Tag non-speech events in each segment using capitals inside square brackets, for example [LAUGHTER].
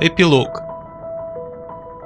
Эпилог.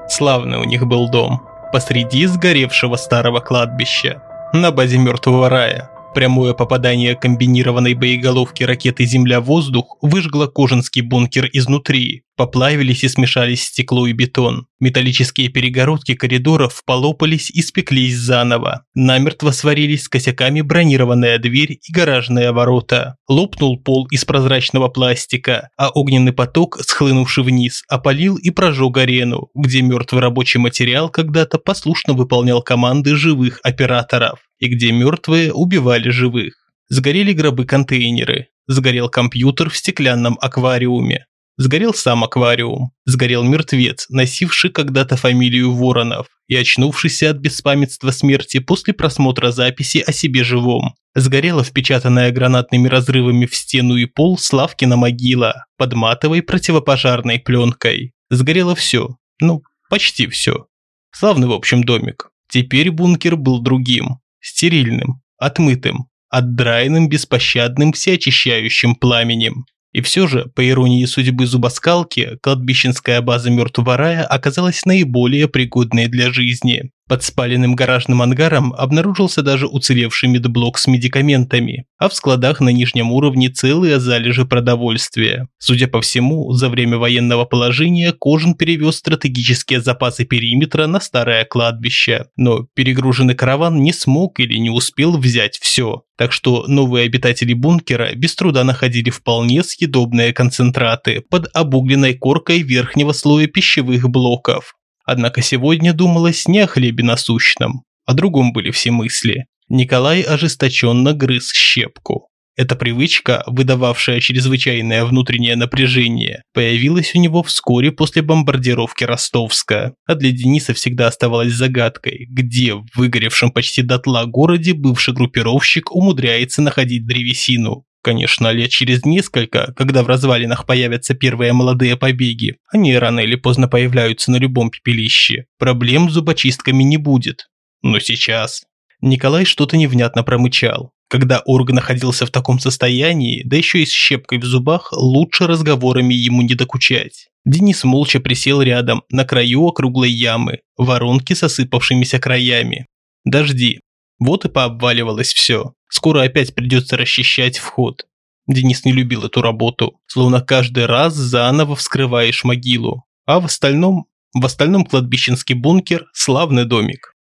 Славный у них был дом. Посреди сгоревшего старого кладбища. На базе мертвого рая. Прямое попадание комбинированной боеголовки ракеты «Земля-воздух» выжгло кожанский бункер изнутри. Поплавились и смешались стекло и бетон. Металлические перегородки коридоров полопались и спеклись заново. Намертво сварились с косяками бронированная дверь и гаражные ворота. Лопнул пол из прозрачного пластика, а огненный поток, схлынувший вниз, опалил и прожег арену, где мертвый рабочий материал когда-то послушно выполнял команды живых операторов и где мертвые убивали живых. Сгорели гробы-контейнеры, сгорел компьютер в стеклянном аквариуме, сгорел сам аквариум, сгорел мертвец, носивший когда-то фамилию Воронов и очнувшийся от беспамятства смерти после просмотра записи о себе живом. Сгорела впечатанная гранатными разрывами в стену и пол Славкина могила под матовой противопожарной пленкой. Сгорело все, ну, почти все. Славный, в общем, домик. Теперь бункер был другим стерильным, отмытым, отдраенным беспощадным всеочищающим пламенем. И все же, по иронии судьбы зубоскалки, кладбищенская база мертвого рая оказалась наиболее пригодной для жизни. Под спаленным гаражным ангаром обнаружился даже уцелевший медблок с медикаментами, а в складах на нижнем уровне целые залежи продовольствия. Судя по всему, за время военного положения Кожин перевез стратегические запасы периметра на старое кладбище, но перегруженный караван не смог или не успел взять все. Так что новые обитатели бункера без труда находили вполне съедобные концентраты под обугленной коркой верхнего слоя пищевых блоков. Однако сегодня думалось не о хлебе насущном, о другом были все мысли. Николай ожесточенно грыз щепку. Эта привычка, выдававшая чрезвычайное внутреннее напряжение, появилась у него вскоре после бомбардировки Ростовска, а для Дениса всегда оставалась загадкой, где в выгоревшем почти дотла городе бывший группировщик умудряется находить древесину. Конечно, лет через несколько, когда в развалинах появятся первые молодые побеги, они рано или поздно появляются на любом пепелище, проблем с зубочистками не будет. Но сейчас... Николай что-то невнятно промычал. Когда Орг находился в таком состоянии, да еще и с щепкой в зубах, лучше разговорами ему не докучать. Денис молча присел рядом, на краю округлой ямы, воронки с осыпавшимися краями. Дожди. Вот и пообваливалось все. Скоро опять придется расчищать вход. Денис не любил эту работу, словно каждый раз заново вскрываешь могилу. А в остальном, в остальном кладбищенский бункер – славный домик.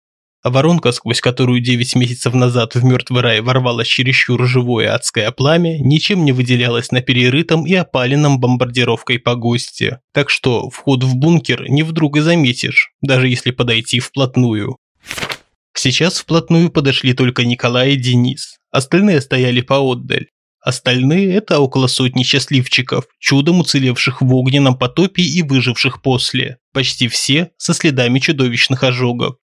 А воронка, сквозь которую 9 месяцев назад в мертвый рай ворвалось чересчур живое адское пламя, ничем не выделялась на перерытом и опаленном бомбардировкой погосте. Так что вход в бункер не вдруг и заметишь, даже если подойти вплотную. Сейчас вплотную подошли только Николай и Денис. Остальные стояли поотдаль. Остальные – это около сотни счастливчиков, чудом уцелевших в огненном потопе и выживших после. Почти все со следами чудовищных ожогов.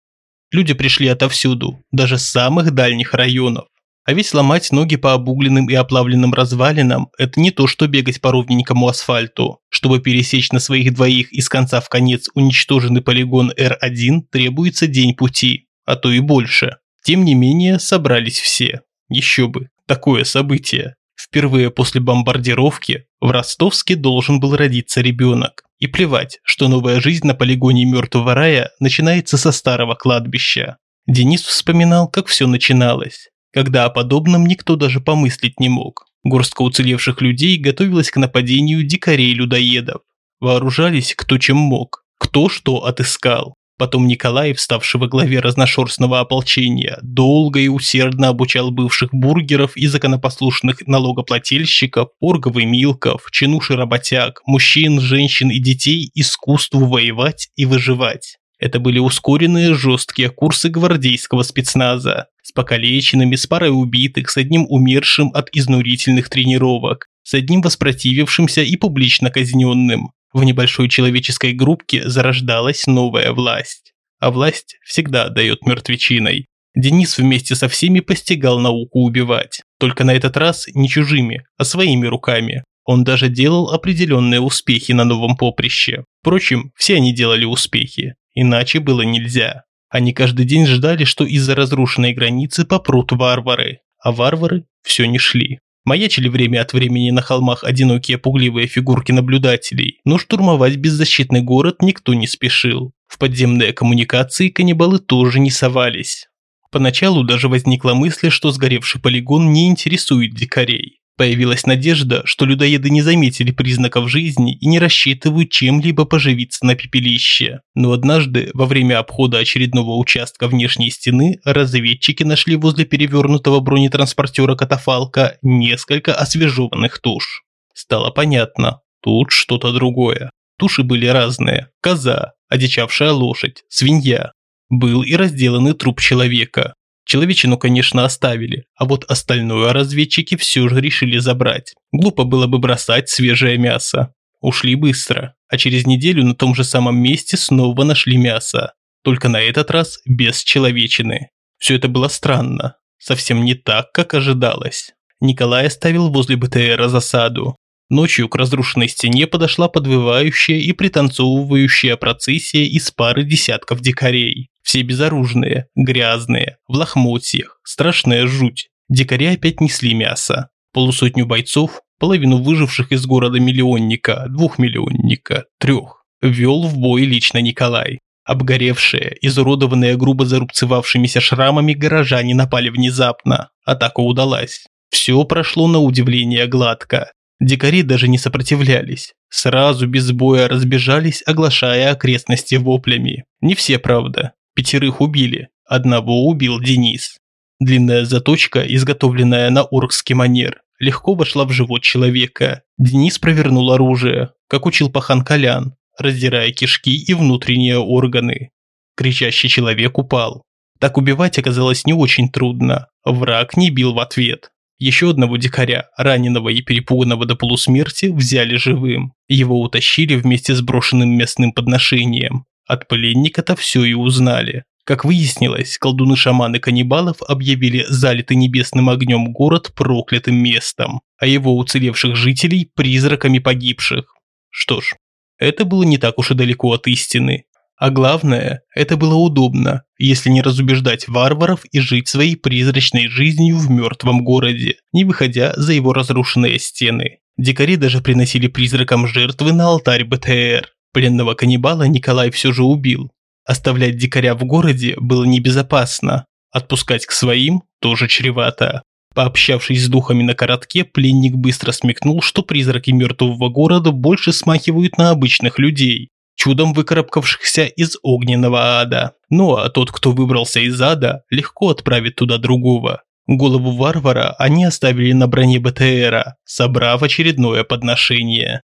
Люди пришли отовсюду, даже с самых дальних районов. А ведь ломать ноги по обугленным и оплавленным развалинам – это не то, что бегать по ровненькому асфальту. Чтобы пересечь на своих двоих из конца в конец уничтоженный полигон Р1, требуется день пути, а то и больше. Тем не менее, собрались все. Еще бы, такое событие. Впервые после бомбардировки в Ростовске должен был родиться ребенок. И плевать, что новая жизнь на полигоне мертвого рая начинается со старого кладбища. Денис вспоминал, как все начиналось, когда о подобном никто даже помыслить не мог. Горстка уцелевших людей готовилась к нападению дикарей-людоедов. Вооружались кто чем мог, кто что отыскал. Потом Николай, вставший во главе разношерстного ополчения, долго и усердно обучал бывших бургеров и законопослушных налогоплательщиков, оргов и милков, чинуш и работяг, мужчин, женщин и детей искусству воевать и выживать. Это были ускоренные жесткие курсы гвардейского спецназа с покалеченными, с парой убитых, с одним умершим от изнурительных тренировок, с одним воспротивившимся и публично казненным. В небольшой человеческой группке зарождалась новая власть. А власть всегда дает мертвечиной. Денис вместе со всеми постигал науку убивать. Только на этот раз не чужими, а своими руками. Он даже делал определенные успехи на новом поприще. Впрочем, все они делали успехи. Иначе было нельзя. Они каждый день ждали, что из-за разрушенной границы попрут варвары. А варвары все не шли. Маячили время от времени на холмах одинокие пугливые фигурки наблюдателей, но штурмовать беззащитный город никто не спешил. В подземные коммуникации каннибалы тоже не совались. Поначалу даже возникла мысль, что сгоревший полигон не интересует дикарей. Появилась надежда, что людоеды не заметили признаков жизни и не рассчитывают чем-либо поживиться на пепелище. Но однажды, во время обхода очередного участка внешней стены, разведчики нашли возле перевернутого бронетранспортера катафалка несколько освежеванных туш. Стало понятно, тут что-то другое. Туши были разные – коза, одичавшая лошадь, свинья. Был и разделанный труп человека. Человечину, конечно, оставили, а вот остальное разведчики все же решили забрать. Глупо было бы бросать свежее мясо. Ушли быстро, а через неделю на том же самом месте снова нашли мясо. Только на этот раз без человечины. Все это было странно. Совсем не так, как ожидалось. Николай оставил возле БТРа засаду. Ночью к разрушенной стене подошла подвывающая и пританцовывающая процессия из пары десятков дикарей. Все безоружные, грязные, в лохмотьях, страшная жуть. Дикари опять несли мясо. Полусотню бойцов, половину выживших из города миллионника, двухмиллионника, трех, вел в бой лично Николай. Обгоревшие, изуродованные грубо зарубцевавшимися шрамами горожане напали внезапно. Атака удалась. Все прошло на удивление гладко. Дикари даже не сопротивлялись. Сразу без боя разбежались, оглашая окрестности воплями. Не все, правда. Пятерых убили, одного убил Денис. Длинная заточка, изготовленная на оркский манер, легко вошла в живот человека. Денис провернул оружие, как учил пахан Колян, раздирая кишки и внутренние органы. Кричащий человек упал. Так убивать оказалось не очень трудно. Враг не бил в ответ. Еще одного дикаря, раненого и перепуганного до полусмерти, взяли живым. Его утащили вместе с брошенным местным подношением. От пленника-то все и узнали. Как выяснилось, колдуны-шаманы каннибалов объявили залитый небесным огнем город проклятым местом, а его уцелевших жителей – призраками погибших. Что ж, это было не так уж и далеко от истины. А главное, это было удобно, если не разубеждать варваров и жить своей призрачной жизнью в мертвом городе, не выходя за его разрушенные стены. Дикари даже приносили призракам жертвы на алтарь БТР. Пленного каннибала Николай все же убил. Оставлять дикаря в городе было небезопасно. Отпускать к своим тоже чревато. Пообщавшись с духами на коротке, пленник быстро смекнул, что призраки мертвого города больше смахивают на обычных людей, чудом выкарабкавшихся из огненного ада. Ну а тот, кто выбрался из ада, легко отправит туда другого. Голову варвара они оставили на броне БТРа, собрав очередное подношение.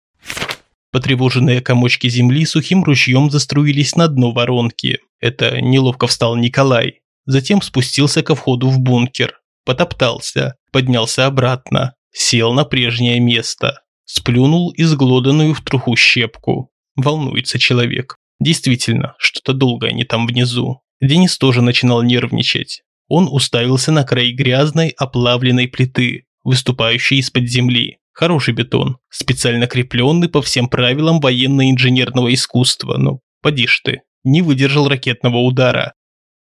Потревоженные комочки земли сухим ручьем заструились на дно воронки. Это неловко встал Николай. Затем спустился ко входу в бункер. Потоптался, поднялся обратно, сел на прежнее место. Сплюнул изглоданную в труху щепку. Волнуется человек. Действительно, что-то долго они там внизу. Денис тоже начинал нервничать. Он уставился на край грязной, оплавленной плиты, выступающей из-под земли. Хороший бетон, специально крепленный по всем правилам военно-инженерного искусства, но поди ж ты, не выдержал ракетного удара.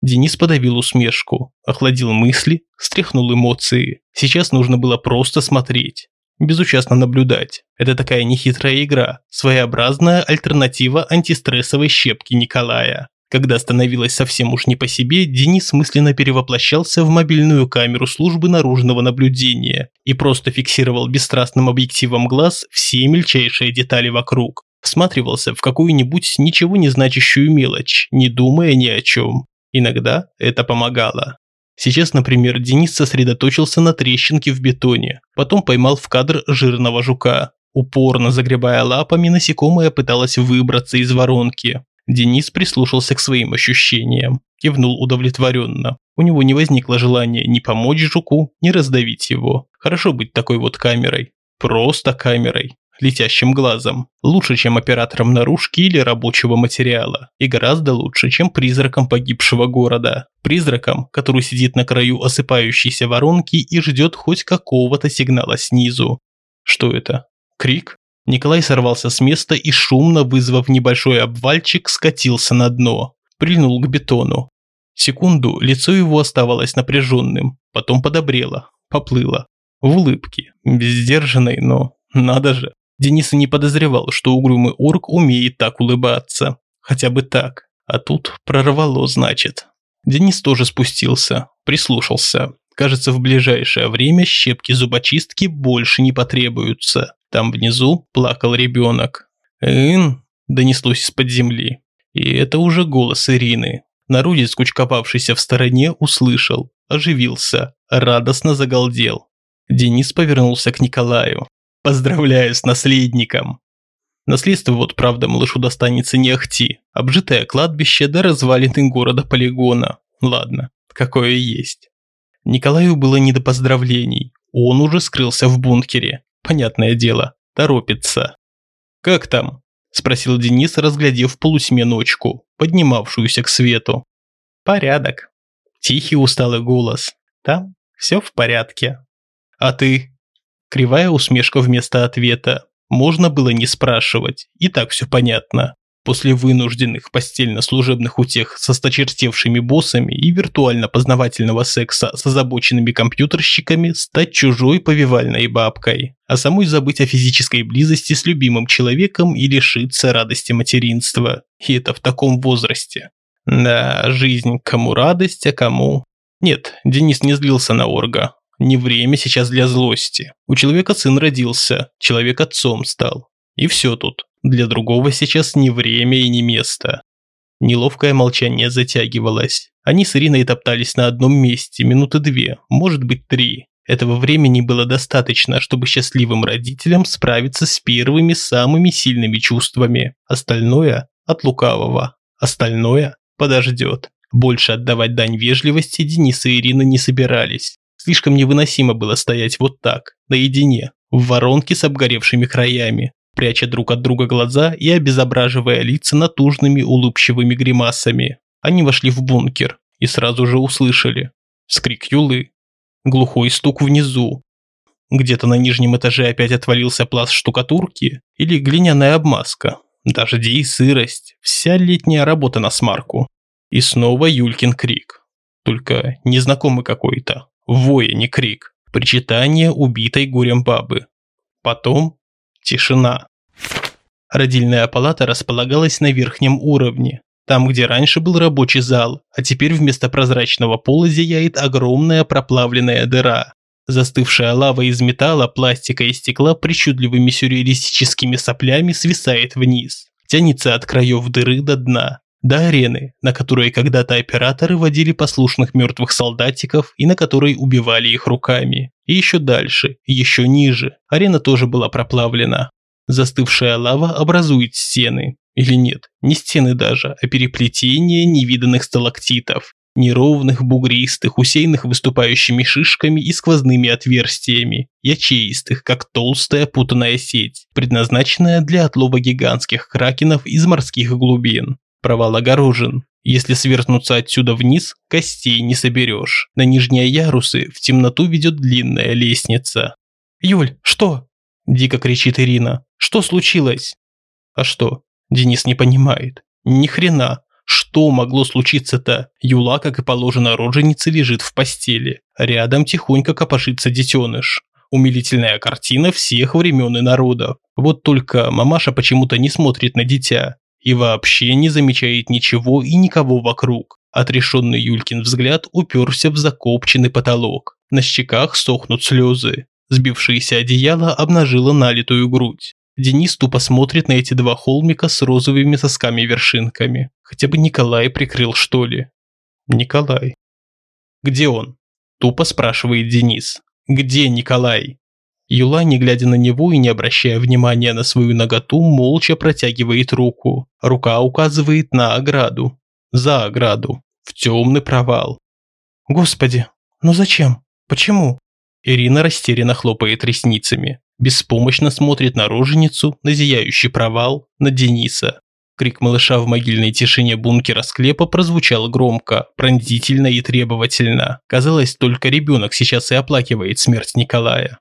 Денис подавил усмешку, охладил мысли, стряхнул эмоции. Сейчас нужно было просто смотреть, безучастно наблюдать. Это такая нехитрая игра, своеобразная альтернатива антистрессовой щепки Николая. Когда становилось совсем уж не по себе, Денис мысленно перевоплощался в мобильную камеру службы наружного наблюдения и просто фиксировал бесстрастным объективом глаз все мельчайшие детали вокруг. Всматривался в какую-нибудь ничего не значащую мелочь, не думая ни о чем. Иногда это помогало. Сейчас, например, Денис сосредоточился на трещинке в бетоне, потом поймал в кадр жирного жука. Упорно загребая лапами, насекомое пыталось выбраться из воронки. Денис прислушался к своим ощущениям, кивнул удовлетворенно. У него не возникло желания ни помочь жуку, ни раздавить его. Хорошо быть такой вот камерой. Просто камерой. Летящим глазом. Лучше, чем оператором наружки или рабочего материала. И гораздо лучше, чем призраком погибшего города. Призраком, который сидит на краю осыпающейся воронки и ждет хоть какого-то сигнала снизу. Что это? Крик? Николай сорвался с места и, шумно вызвав небольшой обвальчик, скатился на дно. Прильнул к бетону. Секунду лицо его оставалось напряженным, потом подобрело, поплыло. В улыбке, бездержанной, но надо же. Денис не подозревал, что угрюмый орк умеет так улыбаться. Хотя бы так. А тут прорвало, значит. Денис тоже спустился, прислушался. Кажется, в ближайшее время щепки зубочистки больше не потребуются. Там внизу плакал ребенок. «Ин!» – донеслось из-под земли. И это уже голос Ирины. Народец, скучковавшийся в стороне, услышал, оживился, радостно загалдел. Денис повернулся к Николаю. «Поздравляю с наследником!» Наследство вот, правда, малышу достанется не ахти. Обжитое кладбище да развалины города-полигона. Ладно, какое есть. Николаю было не до поздравлений. Он уже скрылся в бункере. Понятное дело, торопится. «Как там?» – спросил Денис, разглядев полусьме ночку, поднимавшуюся к свету. «Порядок». Тихий усталый голос. «Там все в порядке». «А ты?» Кривая усмешка вместо ответа. Можно было не спрашивать, и так все понятно. После вынужденных постельно-служебных утех со сточертевшими боссами и виртуально-познавательного секса с озабоченными компьютерщиками стать чужой повивальной бабкой, а самой забыть о физической близости с любимым человеком и лишиться радости материнства. И это в таком возрасте. Да, жизнь кому радость, а кому... Нет, Денис не злился на Орга. Не время сейчас для злости. У человека сын родился, человек отцом стал. И все тут. Для другого сейчас не время и не место. Неловкое молчание затягивалось. Они с Ириной топтались на одном месте минуты две, может быть три. Этого времени было достаточно, чтобы счастливым родителям справиться с первыми самыми сильными чувствами. Остальное – от лукавого. Остальное подождет. Больше отдавать дань вежливости Денис и Ирина не собирались. Слишком невыносимо было стоять вот так, наедине, в воронке с обгоревшими краями, пряча друг от друга глаза и обезображивая лица натужными улыбчивыми гримасами. Они вошли в бункер и сразу же услышали. Скрик Юлы. Глухой стук внизу. Где-то на нижнем этаже опять отвалился пласт штукатурки или глиняная обмазка. Дожди и сырость. Вся летняя работа на смарку. И снова Юлькин крик. Только незнакомый какой-то. Воя, не крик. Причитание убитой горем бабы. Потом Тишина. Родильная палата располагалась на верхнем уровне, там, где раньше был рабочий зал, а теперь вместо прозрачного пола зияет огромная проплавленная дыра. Застывшая лава из металла, пластика и стекла причудливыми сюрреалистическими соплями свисает вниз, тянется от краев дыры до дна, до арены, на которой когда-то операторы водили послушных мертвых солдатиков и на которой убивали их руками. И еще дальше, еще ниже. Арена тоже была проплавлена. Застывшая лава образует стены. Или нет, не стены даже, а переплетение невиданных сталактитов. Неровных, бугристых, усеянных выступающими шишками и сквозными отверстиями, ячеистых, как толстая путанная сеть, предназначенная для отлова гигантских кракенов из морских глубин. Провал огорожен, если свернуться отсюда вниз, костей не соберешь. На нижние ярусы в темноту ведет длинная лестница. «Юль, что?» – дико кричит Ирина. «Что случилось?» «А что?» – Денис не понимает. «Ни хрена. Что могло случиться-то? Юла, как и положено роженице, лежит в постели. Рядом тихонько копошится детеныш. Умилительная картина всех времен и народов. Вот только мамаша почему-то не смотрит на дитя и вообще не замечает ничего и никого вокруг. Отрешенный Юлькин взгляд уперся в закопченный потолок. На щеках сохнут слезы. Сбившееся одеяло обнажило налитую грудь. Денис тупо смотрит на эти два холмика с розовыми сосками-вершинками. Хотя бы Николай прикрыл, что ли? Николай. Где он? Тупо спрашивает Денис. Где Николай? Юла, не глядя на него и не обращая внимания на свою наготу, молча протягивает руку. Рука указывает на ограду. За ограду. В темный провал. «Господи, ну зачем? Почему?» Ирина растерянно хлопает ресницами. Беспомощно смотрит на роженицу, на зияющий провал, на Дениса. Крик малыша в могильной тишине бункера склепа прозвучал громко, пронзительно и требовательно. Казалось, только ребенок сейчас и оплакивает смерть Николая.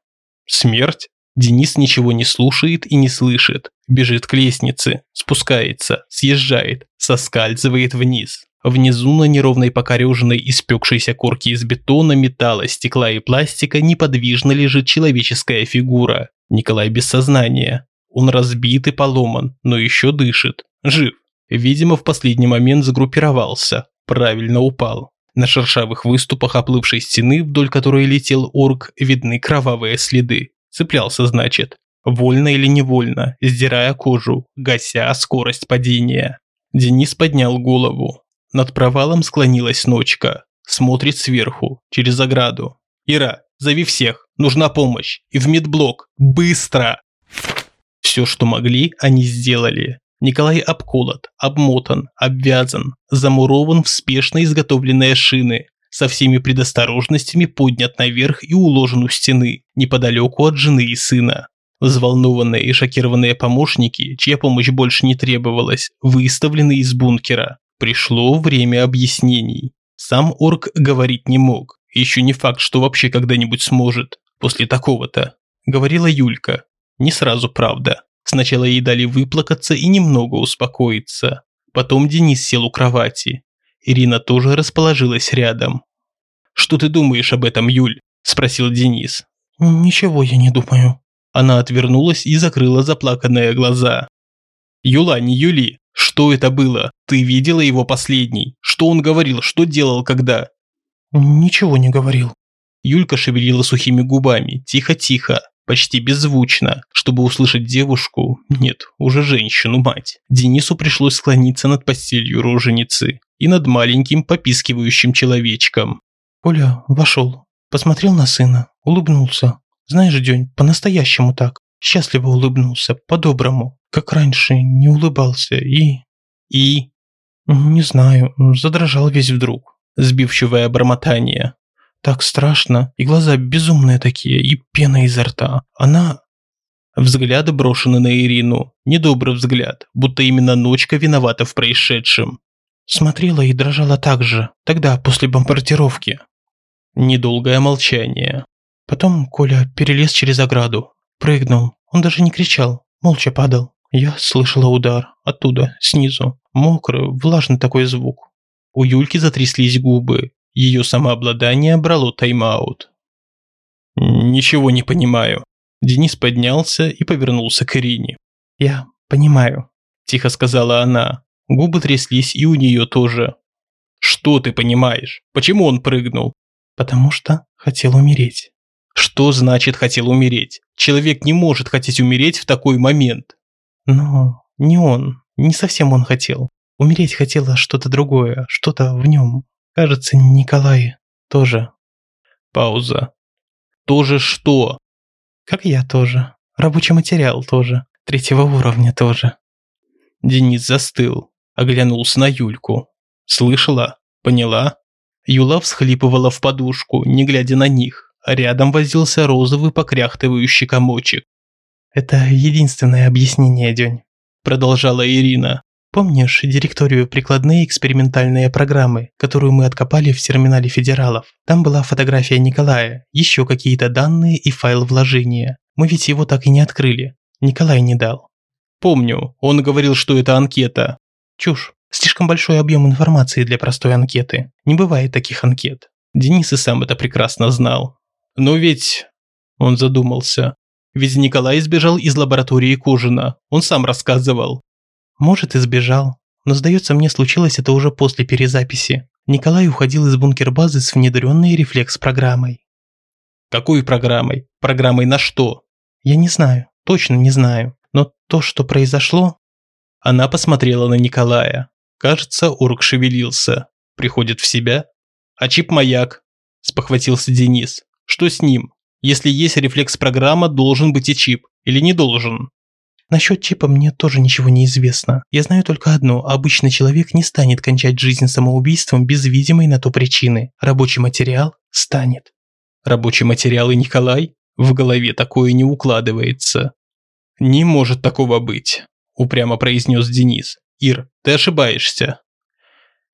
Смерть? Денис ничего не слушает и не слышит. Бежит к лестнице, спускается, съезжает, соскальзывает вниз. Внизу на неровной покореженной испекшейся корке из бетона, металла, стекла и пластика неподвижно лежит человеческая фигура. Николай без сознания. Он разбит и поломан, но еще дышит. Жив. Видимо, в последний момент загруппировался. Правильно упал. На шершавых выступах оплывшей стены, вдоль которой летел орк, видны кровавые следы. Цеплялся, значит. Вольно или невольно, сдирая кожу, гася скорость падения. Денис поднял голову. Над провалом склонилась ночка. Смотрит сверху, через ограду. «Ира, зови всех, нужна помощь. И в медблок. Быстро!» Все, что могли, они сделали. Николай обколот, обмотан, обвязан, замурован в спешно изготовленные шины, со всеми предосторожностями поднят наверх и уложен у стены, неподалеку от жены и сына. Взволнованные и шокированные помощники, чья помощь больше не требовалась, выставлены из бункера. Пришло время объяснений. Сам орк говорить не мог. Еще не факт, что вообще когда-нибудь сможет. После такого-то. Говорила Юлька. Не сразу, правда. Сначала ей дали выплакаться и немного успокоиться. Потом Денис сел у кровати. Ирина тоже расположилась рядом. «Что ты думаешь об этом, Юль?» – спросил Денис. «Ничего я не думаю». Она отвернулась и закрыла заплаканные глаза. «Юла, не Юли, что это было? Ты видела его последний? Что он говорил, что делал, когда?» «Ничего не говорил». Юлька шевелила сухими губами, тихо-тихо, почти беззвучно, чтобы услышать девушку, нет, уже женщину-мать. Денису пришлось склониться над постелью роженицы и над маленьким попискивающим человечком. Коля вошел, посмотрел на сына, улыбнулся. Знаешь, День, по-настоящему так. Счастливо улыбнулся, по-доброму, как раньше не улыбался и... И... Не знаю, задрожал весь вдруг. Сбивчивое бормотание. Так страшно, и глаза безумные такие, и пена изо рта. Она... Взгляды брошены на Ирину. Недобрый взгляд, будто именно ночка виновата в происшедшем. Смотрела и дрожала так же, тогда, после бомбардировки. Недолгое молчание. Потом Коля перелез через ограду. Прыгнул. Он даже не кричал, молча падал. Я слышала удар. Оттуда, снизу. Мокрый, влажный такой звук. У Юльки затряслись губы. Ее самообладание брало тайм-аут. «Ничего не понимаю». Денис поднялся и повернулся к Ирине. «Я понимаю», – тихо сказала она. Губы тряслись и у нее тоже. «Что ты понимаешь? Почему он прыгнул?» «Потому что хотел умереть». «Что значит хотел умереть? Человек не может хотеть умереть в такой момент». «Но не он, не совсем он хотел. Умереть хотело что-то другое, что-то в нем. Кажется, Николай тоже. Пауза. Тоже что? Как я тоже. Рабочий материал тоже. Третьего уровня тоже. Денис застыл, оглянулся на Юльку. Слышала? Поняла? Юла всхлипывала в подушку, не глядя на них. Рядом возился розовый покряхтывающий комочек. «Это единственное объяснение, День», – продолжала Ирина. Помнишь директорию прикладные экспериментальные программы, которую мы откопали в терминале федералов? Там была фотография Николая, еще какие-то данные и файл вложения. Мы ведь его так и не открыли. Николай не дал. Помню, он говорил, что это анкета. Чушь. Слишком большой объем информации для простой анкеты. Не бывает таких анкет. Денис и сам это прекрасно знал. Но ведь... Он задумался. Ведь Николай сбежал из лаборатории Кужина. Он сам рассказывал. Может, и сбежал. Но, сдается мне, случилось это уже после перезаписи. Николай уходил из бункер-базы с внедренной рефлекс-программой. Какой программой? Программой на что? Я не знаю, точно не знаю. Но то, что произошло... Она посмотрела на Николая. Кажется, Урк шевелился. Приходит в себя. А чип-маяк? Спохватился Денис. Что с ним? Если есть рефлекс-программа, должен быть и чип. Или не должен? Насчет чипа мне тоже ничего не известно. Я знаю только одно – обычный человек не станет кончать жизнь самоубийством без видимой на то причины. Рабочий материал станет. Рабочий материал и Николай? В голове такое не укладывается. Не может такого быть, упрямо произнес Денис. Ир, ты ошибаешься.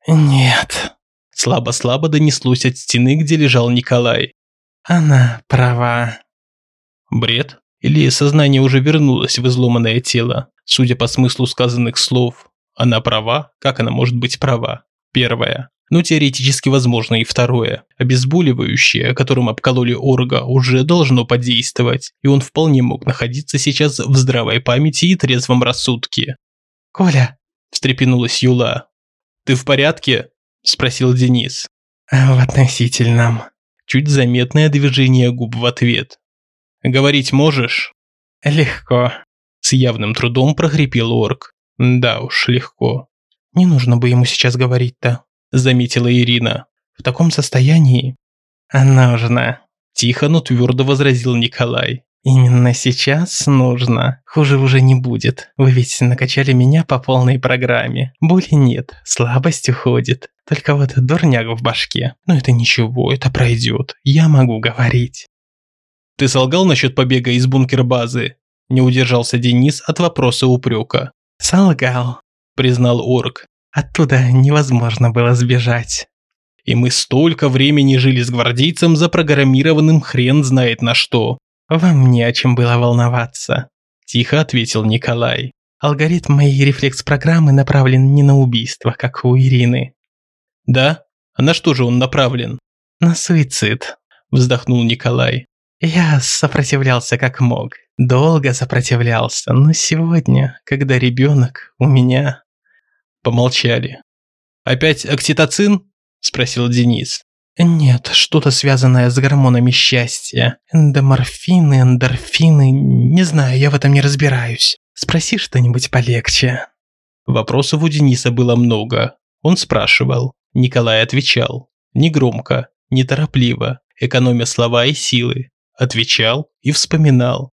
Нет. Слабо-слабо донеслось от стены, где лежал Николай. Она права. Бред? Или сознание уже вернулось в изломанное тело? Судя по смыслу сказанных слов, она права? Как она может быть права? Первое. Но теоретически возможно и второе. Обезболивающее, которым обкололи Орга, уже должно подействовать, и он вполне мог находиться сейчас в здравой памяти и трезвом рассудке. «Коля!» – встрепенулась Юла. «Ты в порядке?» – спросил Денис. «В относительном». Чуть заметное движение губ в ответ. «Говорить можешь?» «Легко», – с явным трудом прохрипел орк. «Да уж, легко». «Не нужно бы ему сейчас говорить-то», – заметила Ирина. «В таком состоянии». «Нужно», – тихо, но твердо возразил Николай. «Именно сейчас нужно. Хуже уже не будет. Вы ведь накачали меня по полной программе. Боли нет, слабость уходит. Только вот дурняк в башке. Но это ничего, это пройдет. Я могу говорить». «Ты солгал насчет побега из бункер-базы?» Не удержался Денис от вопроса упрека. «Солгал», – признал орк. «Оттуда невозможно было сбежать». И мы столько времени жили с гвардейцем, запрограммированным хрен знает на что. «Вам не о чем было волноваться», – тихо ответил Николай. «Алгоритм моей рефлекс-программы направлен не на убийство, как у Ирины». «Да? А на что же он направлен?» «На суицид», – вздохнул Николай. «Я сопротивлялся как мог. Долго сопротивлялся, но сегодня, когда ребенок у меня...» Помолчали. «Опять окситоцин?» – спросил Денис. Нет, что-то связанное с гормонами счастья. Эндоморфины, эндорфины, не знаю, я в этом не разбираюсь. Спроси что-нибудь полегче. Вопросов у Дениса было много. Он спрашивал. Николай отвечал. Негромко, неторопливо, экономя слова и силы. Отвечал и вспоминал.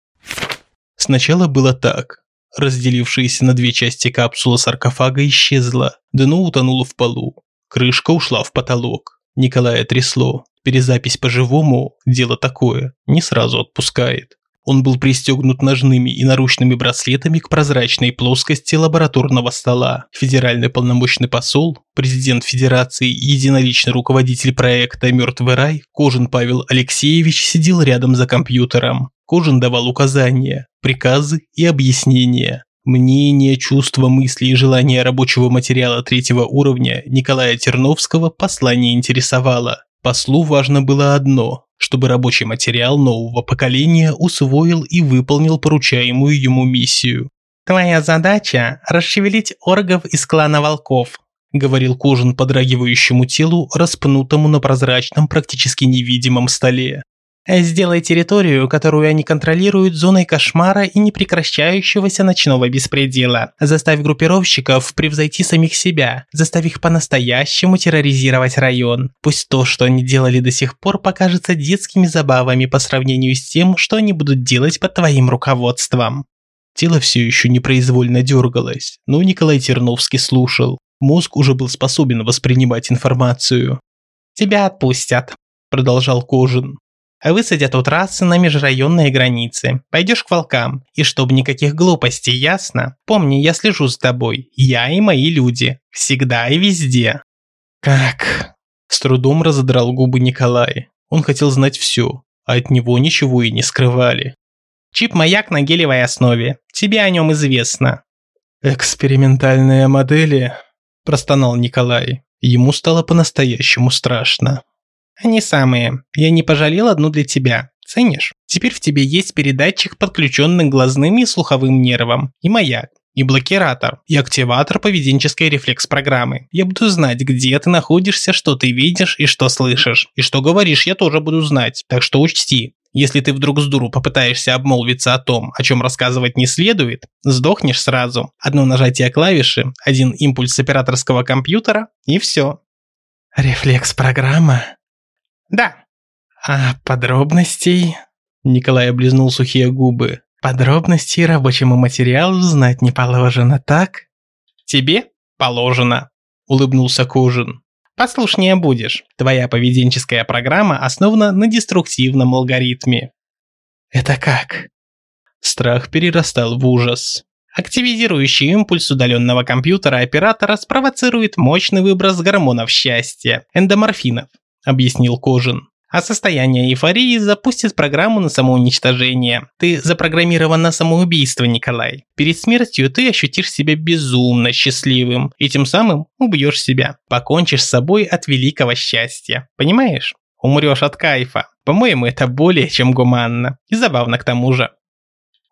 Сначала было так. Разделившаяся на две части капсула саркофага исчезла, дно утонуло в полу. Крышка ушла в потолок. Николая трясло. Перезапись по-живому – дело такое, не сразу отпускает. Он был пристегнут ножными и наручными браслетами к прозрачной плоскости лабораторного стола. Федеральный полномочный посол, президент Федерации и единоличный руководитель проекта «Мертвый рай» Кожин Павел Алексеевич сидел рядом за компьютером. Кожин давал указания, приказы и объяснения. Мнение, чувства, мысли и желания рабочего материала третьего уровня Николая Терновского послание интересовало. Послу важно было одно – чтобы рабочий материал нового поколения усвоил и выполнил поручаемую ему миссию. «Твоя задача – расшевелить оргов из клана волков», – говорил Кожин подрагивающему телу, распнутому на прозрачном, практически невидимом столе. Сделай территорию, которую они контролируют, зоной кошмара и непрекращающегося ночного беспредела. Заставь группировщиков превзойти самих себя. Заставь их по-настоящему терроризировать район. Пусть то, что они делали до сих пор, покажется детскими забавами по сравнению с тем, что они будут делать под твоим руководством. Тело все еще непроизвольно дергалось, но Николай Терновский слушал. Мозг уже был способен воспринимать информацию. «Тебя отпустят», – продолжал Кожин. Высадят у трассы на межрайонные границы. Пойдешь к волкам. И чтобы никаких глупостей, ясно? Помни, я слежу за тобой. Я и мои люди. Всегда и везде. Как? С трудом разодрал губы Николай. Он хотел знать все, а от него ничего и не скрывали. Чип-маяк на гелевой основе. Тебе о нем известно. Экспериментальные модели, простонал Николай. Ему стало по-настоящему страшно. Они самые. Я не пожалел одну для тебя. Ценишь? Теперь в тебе есть передатчик, подключенный к глазным и слуховым нервам, и маяк, и блокиратор, и активатор поведенческой рефлекс-программы. Я буду знать, где ты находишься, что ты видишь и что слышишь. И что говоришь, я тоже буду знать. Так что учти, если ты вдруг с дуру попытаешься обмолвиться о том, о чем рассказывать не следует, сдохнешь сразу. Одно нажатие клавиши, один импульс операторского компьютера и все. Рефлекс-программа? Да. А подробностей? Николай облизнул сухие губы. Подробностей рабочему материалу знать не положено, так? Тебе положено, улыбнулся Кожин. Послушнее будешь. Твоя поведенческая программа основана на деструктивном алгоритме. Это как? Страх перерастал в ужас. Активизирующий импульс удаленного компьютера оператора спровоцирует мощный выброс гормонов счастья – эндоморфинов, объяснил Кожин. А состояние эйфории запустит программу на самоуничтожение. Ты запрограммирован на самоубийство, Николай. Перед смертью ты ощутишь себя безумно счастливым и тем самым убьешь себя. Покончишь с собой от великого счастья. Понимаешь? Умрешь от кайфа. По-моему, это более чем гуманно. И забавно к тому же.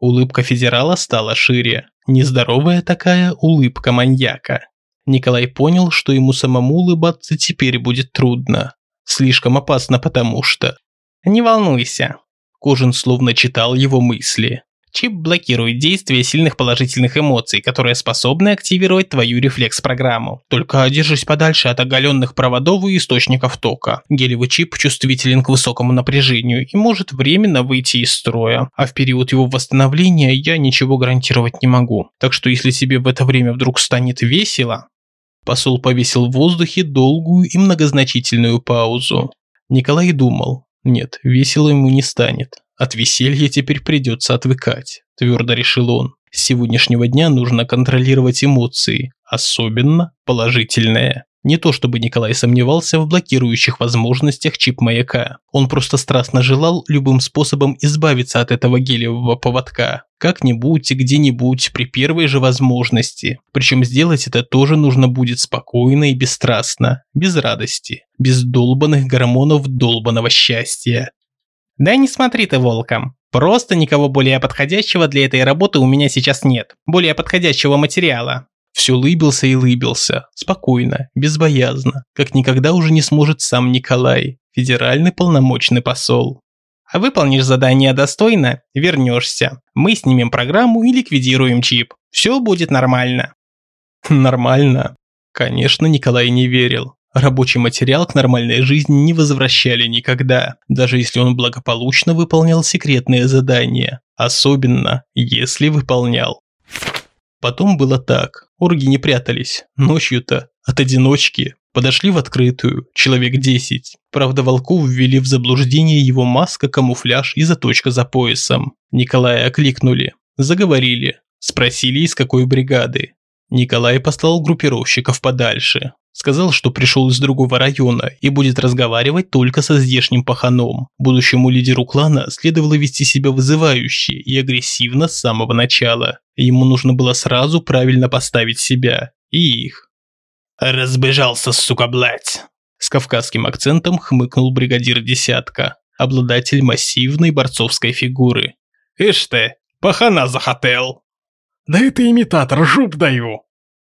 Улыбка федерала стала шире. Нездоровая такая улыбка маньяка. Николай понял, что ему самому улыбаться теперь будет трудно. Слишком опасно, потому что... Не волнуйся. Кожин словно читал его мысли. Чип блокирует действие сильных положительных эмоций, которые способны активировать твою рефлекс-программу. Только держись подальше от оголенных проводов и источников тока. Гелевый чип чувствителен к высокому напряжению и может временно выйти из строя. А в период его восстановления я ничего гарантировать не могу. Так что если себе в это время вдруг станет весело, Посол повесил в воздухе долгую и многозначительную паузу. Николай думал, нет, весело ему не станет. От веселья теперь придется отвыкать, твердо решил он. С сегодняшнего дня нужно контролировать эмоции, особенно положительные. Не то чтобы Николай сомневался в блокирующих возможностях чип-маяка. Он просто страстно желал любым способом избавиться от этого гелевого поводка. Как-нибудь и где-нибудь при первой же возможности. Причем сделать это тоже нужно будет спокойно и бесстрастно, без радости, без долбанных гормонов долбанного счастья. Да не смотри ты волком. Просто никого более подходящего для этой работы у меня сейчас нет. Более подходящего материала. Все лыбился и лыбился, спокойно, безбоязно, как никогда уже не сможет сам Николай, федеральный полномочный посол. А выполнишь задание достойно, вернешься. Мы снимем программу и ликвидируем чип. Все будет нормально. [LAUGHS] Нормально? Конечно, Николай не верил. Рабочий материал к нормальной жизни не возвращали никогда, даже если он благополучно выполнял секретные задания. Особенно, если выполнял. Потом было так. Орги не прятались. Ночью-то. От одиночки. Подошли в открытую. Человек 10. Правда, волков ввели в заблуждение его маска, камуфляж и заточка за поясом. Николая окликнули. Заговорили. Спросили, из какой бригады. Николай послал группировщиков подальше. Сказал, что пришел из другого района и будет разговаривать только со здешним паханом. Будущему лидеру клана следовало вести себя вызывающе и агрессивно с самого начала. Ему нужно было сразу правильно поставить себя и их. «Разбежался, сука, блядь!» С кавказским акцентом хмыкнул бригадир десятка, обладатель массивной борцовской фигуры. «Ишь ты, пахана захотел!» «Да это имитатор, жуп даю!»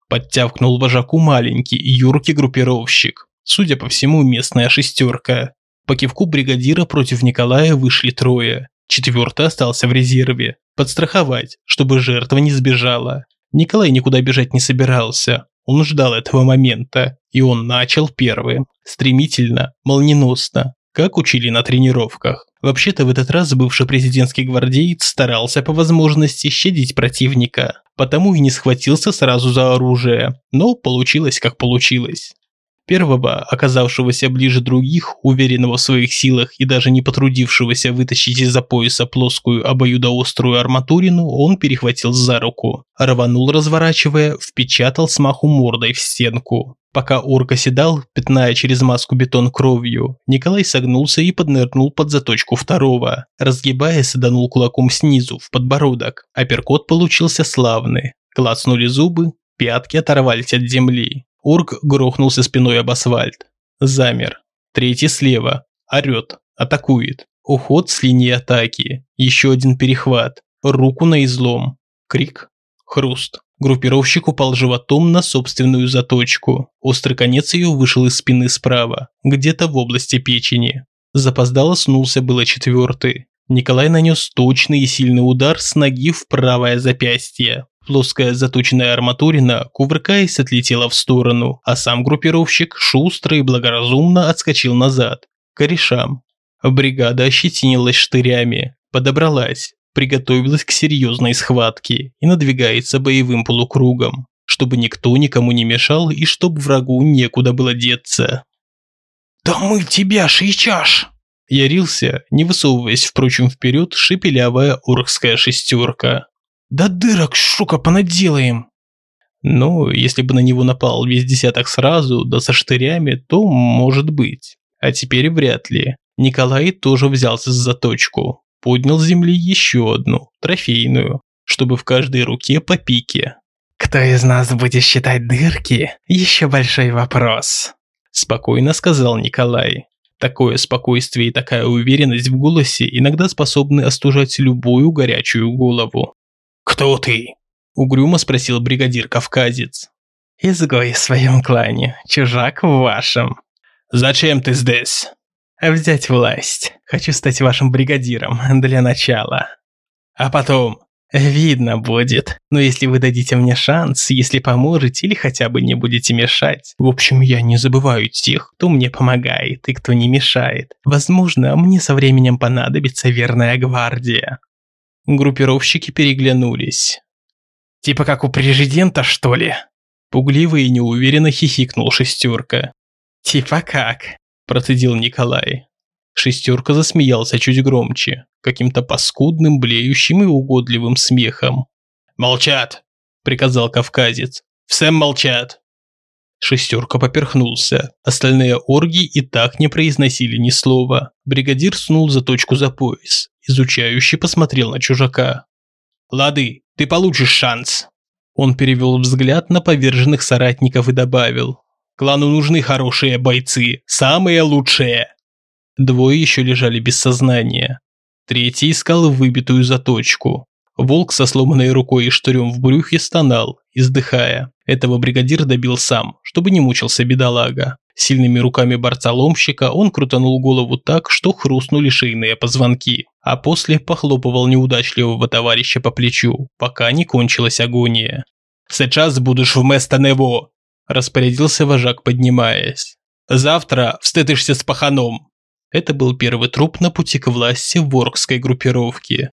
Подтявкнул вожаку маленький юркий группировщик. Судя по всему, местная шестерка. По кивку бригадира против Николая вышли трое. Четвертый остался в резерве. Подстраховать, чтобы жертва не сбежала. Николай никуда бежать не собирался. Он ждал этого момента. И он начал первым. Стремительно, молниеносно. Как учили на тренировках. Вообще-то в этот раз бывший президентский гвардеец старался по возможности щадить противника, потому и не схватился сразу за оружие, но получилось как получилось. Первого, оказавшегося ближе других, уверенного в своих силах и даже не потрудившегося вытащить из-за пояса плоскую обоюдоострую арматурину, он перехватил за руку. Рванул, разворачивая, впечатал смаху мордой в стенку. Пока орк оседал, пятная через маску бетон кровью, Николай согнулся и поднырнул под заточку второго. Разгибая, саданул кулаком снизу, в подбородок. Апперкот получился славный. Клацнули зубы, пятки оторвались от земли. Орк грохнулся спиной об асфальт. Замер. Третий слева. Орет. Атакует. Уход с линии атаки. Еще один перехват. Руку на излом. Крик. Хруст. Группировщик упал животом на собственную заточку. Острый конец ее вышел из спины справа, где-то в области печени. Запоздало снулся было четвертый. Николай нанес точный и сильный удар с ноги в правое запястье. Плоская заточенная арматурина, кувыркаясь, отлетела в сторону, а сам группировщик шустро и благоразумно отскочил назад, к корешам. Бригада ощетинилась штырями, подобралась, приготовилась к серьезной схватке и надвигается боевым полукругом, чтобы никто никому не мешал и чтобы врагу некуда было деться. «Да мы тебя сейчас!» Ярился, не высовываясь, впрочем, вперед, шепелявая оркская шестерка. Да дырок, шука, понаделаем. Ну, если бы на него напал весь десяток сразу, да со штырями, то может быть. А теперь вряд ли. Николай тоже взялся за заточку. Поднял с земли еще одну, трофейную, чтобы в каждой руке по пике. «Кто из нас будет считать дырки? Еще большой вопрос», – спокойно сказал Николай. Такое спокойствие и такая уверенность в голосе иногда способны остужать любую горячую голову. «Кто ты?» – угрюмо спросил бригадир-кавказец. «Изгой в своем клане, чужак в вашем». «Зачем ты здесь?» «Взять власть. Хочу стать вашим бригадиром для начала». «А потом?» «Видно будет. Но если вы дадите мне шанс, если поможете или хотя бы не будете мешать. В общем, я не забываю тех, кто мне помогает и кто не мешает. Возможно, мне со временем понадобится верная гвардия». Группировщики переглянулись. «Типа как у президента, что ли?» Пугливо и неуверенно хихикнул шестерка. «Типа как?» – процедил Николай. Шестерка засмеялся чуть громче, каким-то паскудным, блеющим и угодливым смехом. «Молчат!» – приказал кавказец. «Всем молчат!» Шестерка поперхнулся. Остальные орги и так не произносили ни слова. Бригадир снул заточку за пояс. Изучающий посмотрел на чужака. «Лады, ты получишь шанс!» Он перевел взгляд на поверженных соратников и добавил. «Клану нужны хорошие бойцы, самые лучшие!» Двое еще лежали без сознания. Третий искал выбитую заточку. Волк со сломанной рукой и штырем в брюхе стонал, издыхая. Этого бригадир добил сам, чтобы не мучился бедолага. Сильными руками борца-ломщика он крутанул голову так, что хрустнули шейные позвонки, а после похлопывал неудачливого товарища по плечу, пока не кончилась агония. «Сейчас будешь вместо него!» – распорядился вожак, поднимаясь. «Завтра встретишься с паханом!» Это был первый труп на пути к власти в воркской группировке.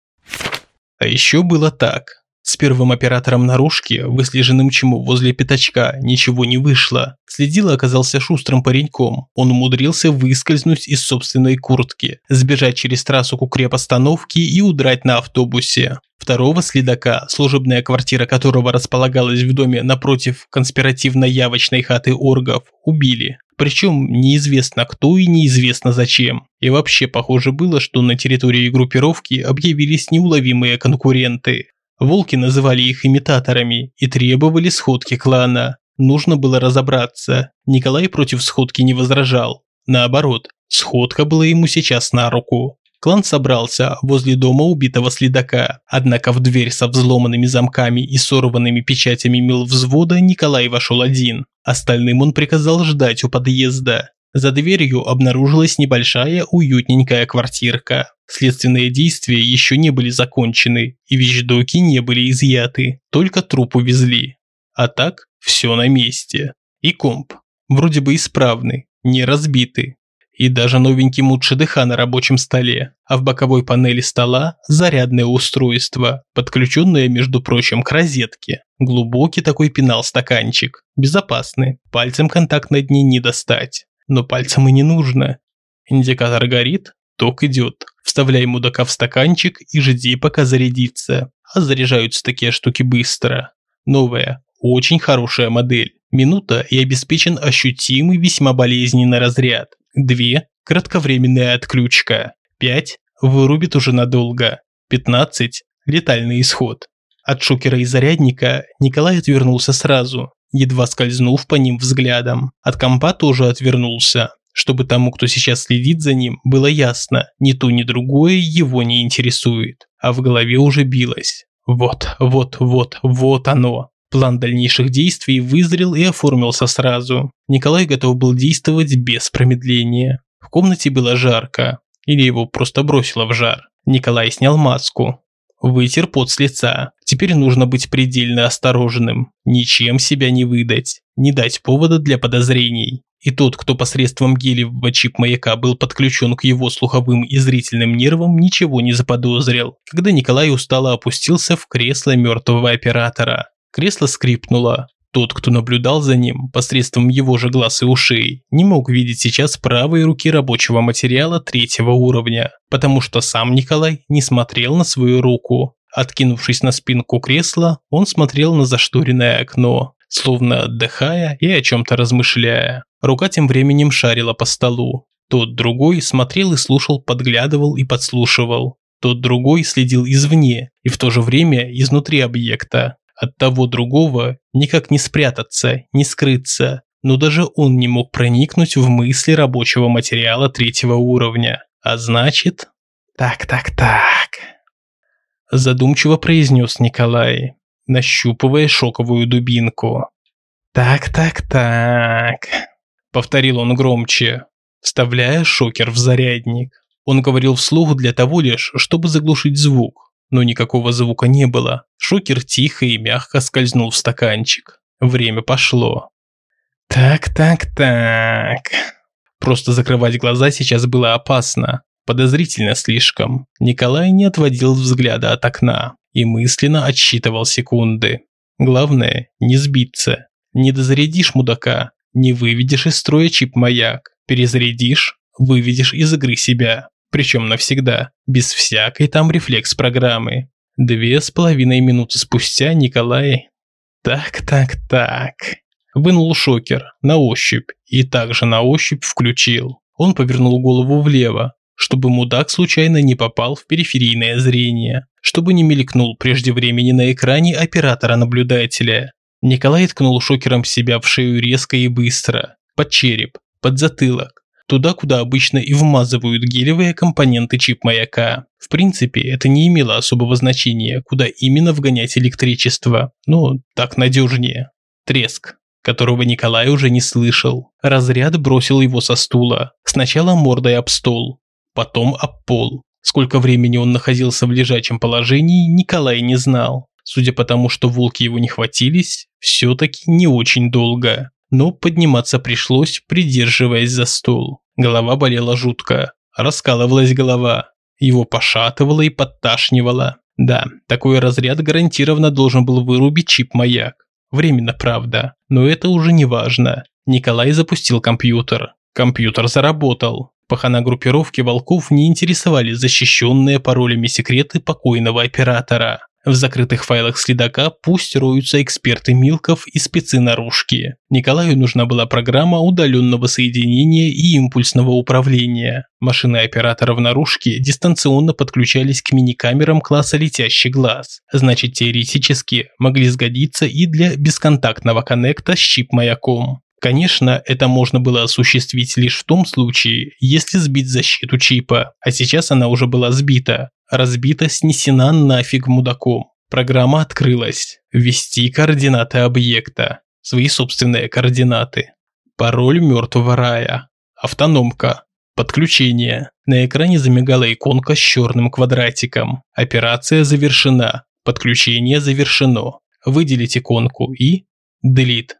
А еще было так. С первым оператором наружки, выслеженным чему возле пятачка, ничего не вышло. Следил оказался шустрым пареньком. Он умудрился выскользнуть из собственной куртки, сбежать через трассу к укрепостановке и удрать на автобусе. Второго следака, служебная квартира которого располагалась в доме напротив конспиративно-явочной хаты оргов, убили. Причем неизвестно кто и неизвестно зачем. И вообще похоже было, что на территории группировки объявились неуловимые конкуренты. Волки называли их имитаторами и требовали сходки клана. Нужно было разобраться. Николай против сходки не возражал. Наоборот, сходка была ему сейчас на руку. Клан собрался возле дома убитого следака, однако в дверь со взломанными замками и сорванными печатями мил взвода Николай вошел один. Остальным он приказал ждать у подъезда. За дверью обнаружилась небольшая уютненькая квартирка. Следственные действия еще не были закончены, и вещдоки не были изъяты, только труп увезли. А так, все на месте. И комп. Вроде бы исправный, не разбитый. И даже новенький мут ШДХ на рабочем столе, а в боковой панели стола зарядное устройство, подключенное, между прочим, к розетке. Глубокий такой пенал-стаканчик, безопасный, пальцем контакт на дне не достать. Но пальцем и не нужно. Индикатор горит, ток идет. Вставляй мудака в стаканчик и жди, пока зарядится. А заряжаются такие штуки быстро. Новая, очень хорошая модель. Минута и обеспечен ощутимый весьма болезненный разряд. Две – кратковременная отключка. Пять – вырубит уже надолго. Пятнадцать – летальный исход. От шокера и зарядника Николай отвернулся сразу, едва скользнув по ним взглядом. От компа тоже отвернулся, чтобы тому, кто сейчас следит за ним, было ясно, ни то, ни другое его не интересует. А в голове уже билось. Вот, вот, вот, вот оно. План дальнейших действий вызрел и оформился сразу. Николай готов был действовать без промедления. В комнате было жарко. Или его просто бросило в жар. Николай снял маску. Вытер пот с лица. Теперь нужно быть предельно осторожным. Ничем себя не выдать. Не дать повода для подозрений. И тот, кто посредством гелевого чип маяка был подключен к его слуховым и зрительным нервам, ничего не заподозрил, когда Николай устало опустился в кресло мертвого оператора. Кресло скрипнуло. Тот, кто наблюдал за ним посредством его же глаз и ушей, не мог видеть сейчас правой руки рабочего материала третьего уровня, потому что сам Николай не смотрел на свою руку. Откинувшись на спинку кресла, он смотрел на зашторенное окно, словно отдыхая и о чем-то размышляя. Рука тем временем шарила по столу. Тот другой смотрел и слушал, подглядывал и подслушивал. Тот другой следил извне и в то же время изнутри объекта. От того другого никак не спрятаться, не скрыться, но даже он не мог проникнуть в мысли рабочего материала третьего уровня. А значит... Так, так, так... Задумчиво произнес Николай, нащупывая шоковую дубинку. Так, так, так... Повторил он громче, вставляя шокер в зарядник. Он говорил вслух для того лишь, чтобы заглушить звук, но никакого звука не было. Шокер тихо и мягко скользнул в стаканчик. Время пошло. Так, так, так. Просто закрывать глаза сейчас было опасно. Подозрительно слишком. Николай не отводил взгляда от окна и мысленно отсчитывал секунды. Главное, не сбиться. Не дозарядишь мудака, не выведешь из строя чип-маяк. Перезарядишь, выведешь из игры себя причем навсегда, без всякой там рефлекс-программы. Две с половиной минуты спустя Николай... Так, так, так... Вынул шокер на ощупь и также на ощупь включил. Он повернул голову влево, чтобы мудак случайно не попал в периферийное зрение, чтобы не мелькнул прежде времени на экране оператора-наблюдателя. Николай ткнул шокером себя в шею резко и быстро, под череп, под затылок, туда, куда обычно и вмазывают гелевые компоненты чип-маяка. В принципе, это не имело особого значения, куда именно вгонять электричество, но так надежнее. Треск, которого Николай уже не слышал. Разряд бросил его со стула, сначала мордой об стол, потом об пол. Сколько времени он находился в лежачем положении, Николай не знал. Судя по тому, что волки его не хватились, все-таки не очень долго но подниматься пришлось, придерживаясь за стол. Голова болела жутко, раскалывалась голова, его пошатывало и подташнивало. Да, такой разряд гарантированно должен был вырубить чип-маяк. Временно, правда, но это уже не важно. Николай запустил компьютер. Компьютер заработал. Пахана группировки волков не интересовали защищенные паролями секреты покойного оператора. В закрытых файлах следака пусть роются эксперты Милков и спецы наружки. Николаю нужна была программа удаленного соединения и импульсного управления. Машины операторов наружки дистанционно подключались к миникамерам класса «Летящий глаз». Значит, теоретически могли сгодиться и для бесконтактного коннекта с чип-маяком. Конечно, это можно было осуществить лишь в том случае, если сбить защиту чипа, а сейчас она уже была сбита. Разбита, снесена нафиг мудаком. Программа открылась. Ввести координаты объекта. Свои собственные координаты. Пароль мертвого рая. Автономка. Подключение. На экране замигала иконка с черным квадратиком. Операция завершена. Подключение завершено. Выделить иконку и... Delete.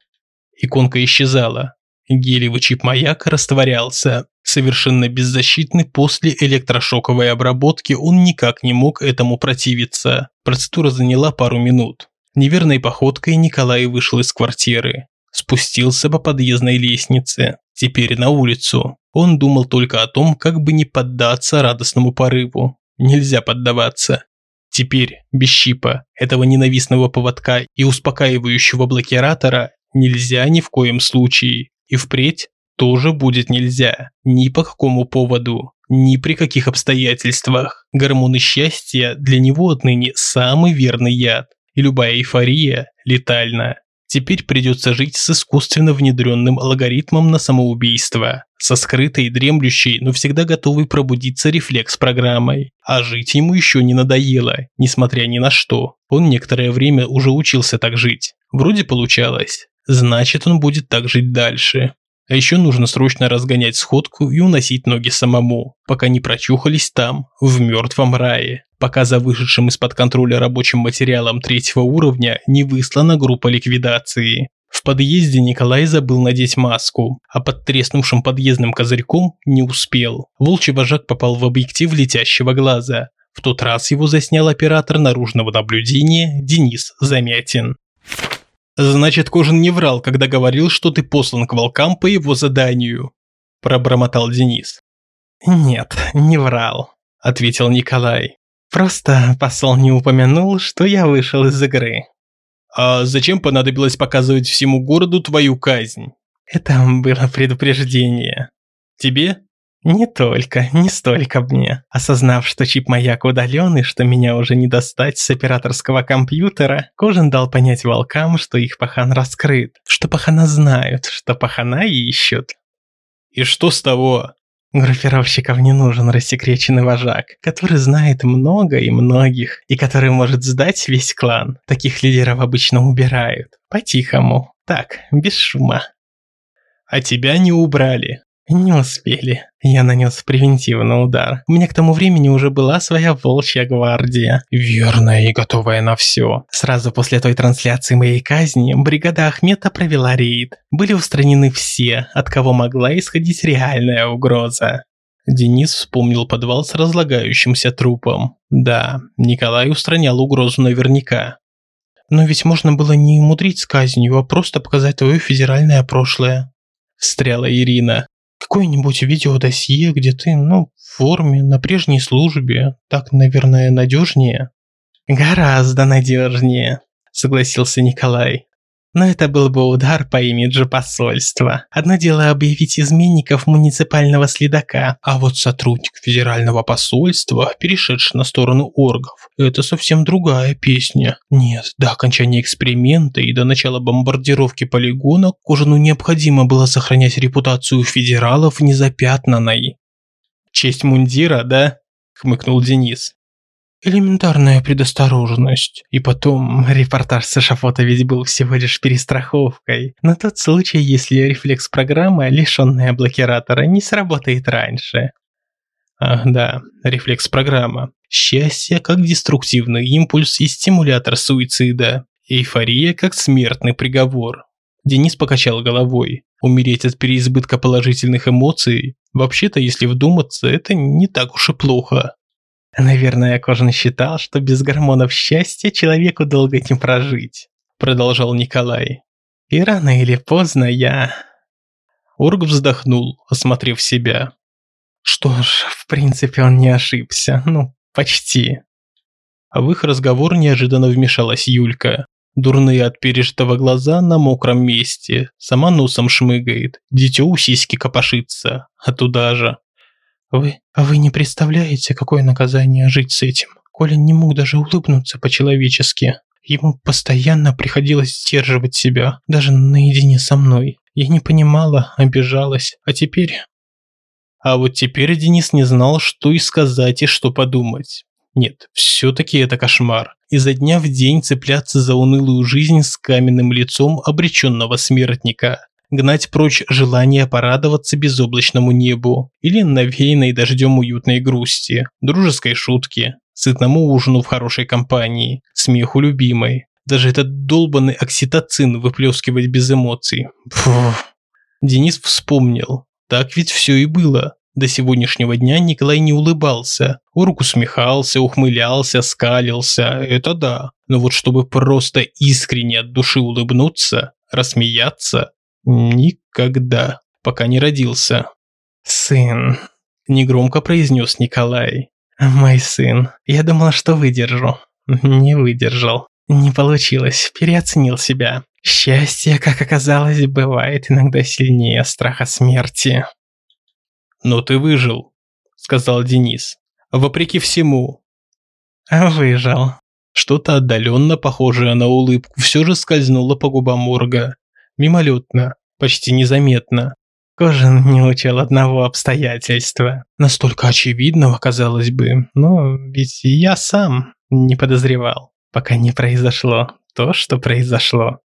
Иконка исчезала. Гелевый чип маяк растворялся. Совершенно беззащитный после электрошоковой обработки, он никак не мог этому противиться. Процедура заняла пару минут. Неверной походкой Николай вышел из квартиры. Спустился по подъездной лестнице. Теперь на улицу. Он думал только о том, как бы не поддаться радостному порыву. Нельзя поддаваться. Теперь, без щипа, этого ненавистного поводка и успокаивающего блокиратора, нельзя ни в коем случае. И впредь тоже будет нельзя. Ни по какому поводу, ни при каких обстоятельствах. Гормоны счастья для него отныне самый верный яд. И любая эйфория летальна. Теперь придется жить с искусственно внедренным алгоритмом на самоубийство, со скрытой, дремлющей, но всегда готовой пробудиться рефлекс-программой. А жить ему еще не надоело, несмотря ни на что. Он некоторое время уже учился так жить. Вроде получалось. Значит, он будет так жить дальше. А еще нужно срочно разгонять сходку и уносить ноги самому, пока не прочухались там, в мертвом рае. Пока за вышедшим из-под контроля рабочим материалом третьего уровня не выслана группа ликвидации. В подъезде Николай забыл надеть маску, а под треснувшим подъездным козырьком не успел. Волчий вожак попал в объектив летящего глаза. В тот раз его заснял оператор наружного наблюдения Денис Замятин. «Значит, Кожин не врал, когда говорил, что ты послан к волкам по его заданию», – пробормотал Денис. «Нет, не врал», – ответил Николай. «Просто посол не упомянул, что я вышел из игры». «А зачем понадобилось показывать всему городу твою казнь?» «Это было предупреждение». «Тебе?» Не только, не столько мне. Осознав, что чип-маяк удален и что меня уже не достать с операторского компьютера, Кожин дал понять волкам, что их пахан раскрыт, что пахана знают, что пахана ищут. И что с того? Группировщиков не нужен рассекреченный вожак, который знает много и многих, и который может сдать весь клан. Таких лидеров обычно убирают. По-тихому. Так, без шума. А тебя не убрали. Не успели. Я нанес превентивный удар. У меня к тому времени уже была своя волчья гвардия. Верная и готовая на все. Сразу после той трансляции моей казни бригада Ахмета провела рейд. Были устранены все, от кого могла исходить реальная угроза. Денис вспомнил подвал с разлагающимся трупом. Да, Николай устранял угрозу наверняка. Но ведь можно было не мудрить с казнью, а просто показать твое федеральное прошлое. Встряла Ирина. Какое-нибудь видеодосье, где ты, ну, в форме, на прежней службе. Так, наверное, надежнее. Гораздо надежнее, согласился Николай. Но это был бы удар по имиджу посольства. Одно дело объявить изменников муниципального следака, а вот сотрудник федерального посольства, перешедший на сторону оргов, это совсем другая песня. Нет, до окончания эксперимента и до начала бомбардировки полигона Кожану необходимо было сохранять репутацию федералов незапятнанной. «Честь мундира, да?» – хмыкнул Денис. Элементарная предосторожность. И потом, репортаж с эшафота ведь был всего лишь перестраховкой. На тот случай, если рефлекс-программа, лишенная блокиратора, не сработает раньше. Ах да, рефлекс-программа. Счастье как деструктивный импульс и стимулятор суицида. Эйфория как смертный приговор. Денис покачал головой. Умереть от переизбытка положительных эмоций, вообще-то, если вдуматься, это не так уж и плохо. Наверное, Кожин считал, что без гормонов счастья человеку долго не прожить, продолжал Николай. И рано или поздно я... Орг вздохнул, осмотрев себя. Что ж, в принципе, он не ошибся. Ну, почти. А в их разговор неожиданно вмешалась Юлька. Дурные от пережитого глаза на мокром месте, сама носом шмыгает, дитё у сиськи копошится, а туда же. Вы, а вы не представляете, какое наказание жить с этим? Коля не мог даже улыбнуться по-человечески. Ему постоянно приходилось сдерживать себя, даже наедине со мной. Я не понимала, обижалась, а теперь... А вот теперь Денис не знал, что и сказать, и что подумать. Нет, все-таки это кошмар. Изо дня в день цепляться за унылую жизнь с каменным лицом обреченного смертника гнать прочь желание порадоваться безоблачному небу или навеянной дождем уютной грусти, дружеской шутки, сытному ужину в хорошей компании, смеху любимой. Даже этот долбанный окситоцин выплескивать без эмоций. Фух. Денис вспомнил. Так ведь все и было. До сегодняшнего дня Николай не улыбался. Урк усмехался, ухмылялся, скалился. Это да. Но вот чтобы просто искренне от души улыбнуться, рассмеяться, Никогда, пока не родился. Сын, негромко произнес Николай. Мой сын, я думал, что выдержу. Не выдержал. Не получилось, переоценил себя. Счастье, как оказалось, бывает иногда сильнее страха смерти. «Но ты выжил», — сказал Денис. «Вопреки всему». «Выжил». Что-то отдаленно похожее на улыбку все же скользнуло по губам Морга мимолетно, почти незаметно. Кожин не учел одного обстоятельства, настолько очевидного, казалось бы, но ведь я сам не подозревал, пока не произошло то, что произошло.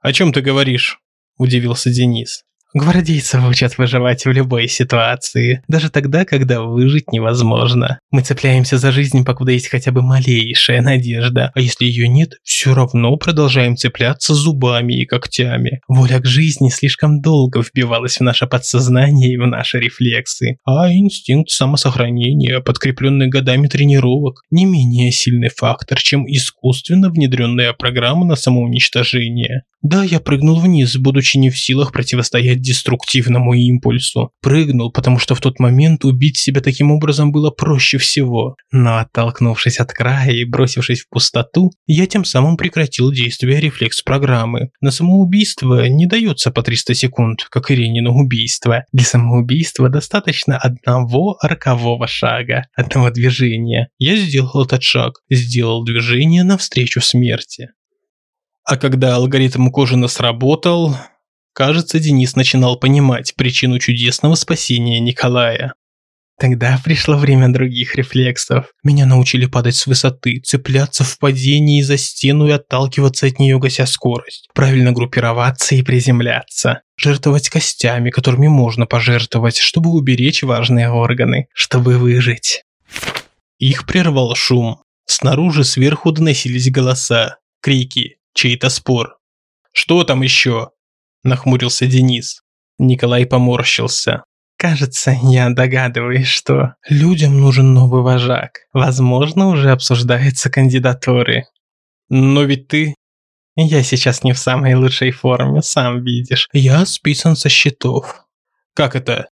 «О чем ты говоришь?» – удивился Денис. Гвардейцев учат выживать в любой ситуации, даже тогда, когда выжить невозможно. Мы цепляемся за жизнь, покуда есть хотя бы малейшая надежда, а если ее нет, все равно продолжаем цепляться зубами и когтями. Воля к жизни слишком долго вбивалась в наше подсознание и в наши рефлексы, а инстинкт самосохранения, подкрепленный годами тренировок, не менее сильный фактор, чем искусственно внедренная программа на самоуничтожение. Да, я прыгнул вниз, будучи не в силах противостоять деструктивному импульсу. Прыгнул, потому что в тот момент убить себя таким образом было проще всего. Но оттолкнувшись от края и бросившись в пустоту, я тем самым прекратил действие рефлекс-программы. На самоубийство не дается по 300 секунд, как Ирине на убийство. Для самоубийства достаточно одного рокового шага, одного движения. Я сделал этот шаг, сделал движение навстречу смерти. А когда алгоритм Кожина сработал, кажется, Денис начинал понимать причину чудесного спасения Николая. Тогда пришло время других рефлексов. Меня научили падать с высоты, цепляться в падении за стену и отталкиваться от нее, гася скорость. Правильно группироваться и приземляться. Жертвовать костями, которыми можно пожертвовать, чтобы уберечь важные органы, чтобы выжить. Их прервал шум. Снаружи сверху доносились голоса, крики, чей-то спор. «Что там еще?» – нахмурился Денис. Николай поморщился. «Кажется, я догадываюсь, что людям нужен новый вожак. Возможно, уже обсуждаются кандидатуры. Но ведь ты...» «Я сейчас не в самой лучшей форме, сам видишь. Я списан со счетов». «Как это?»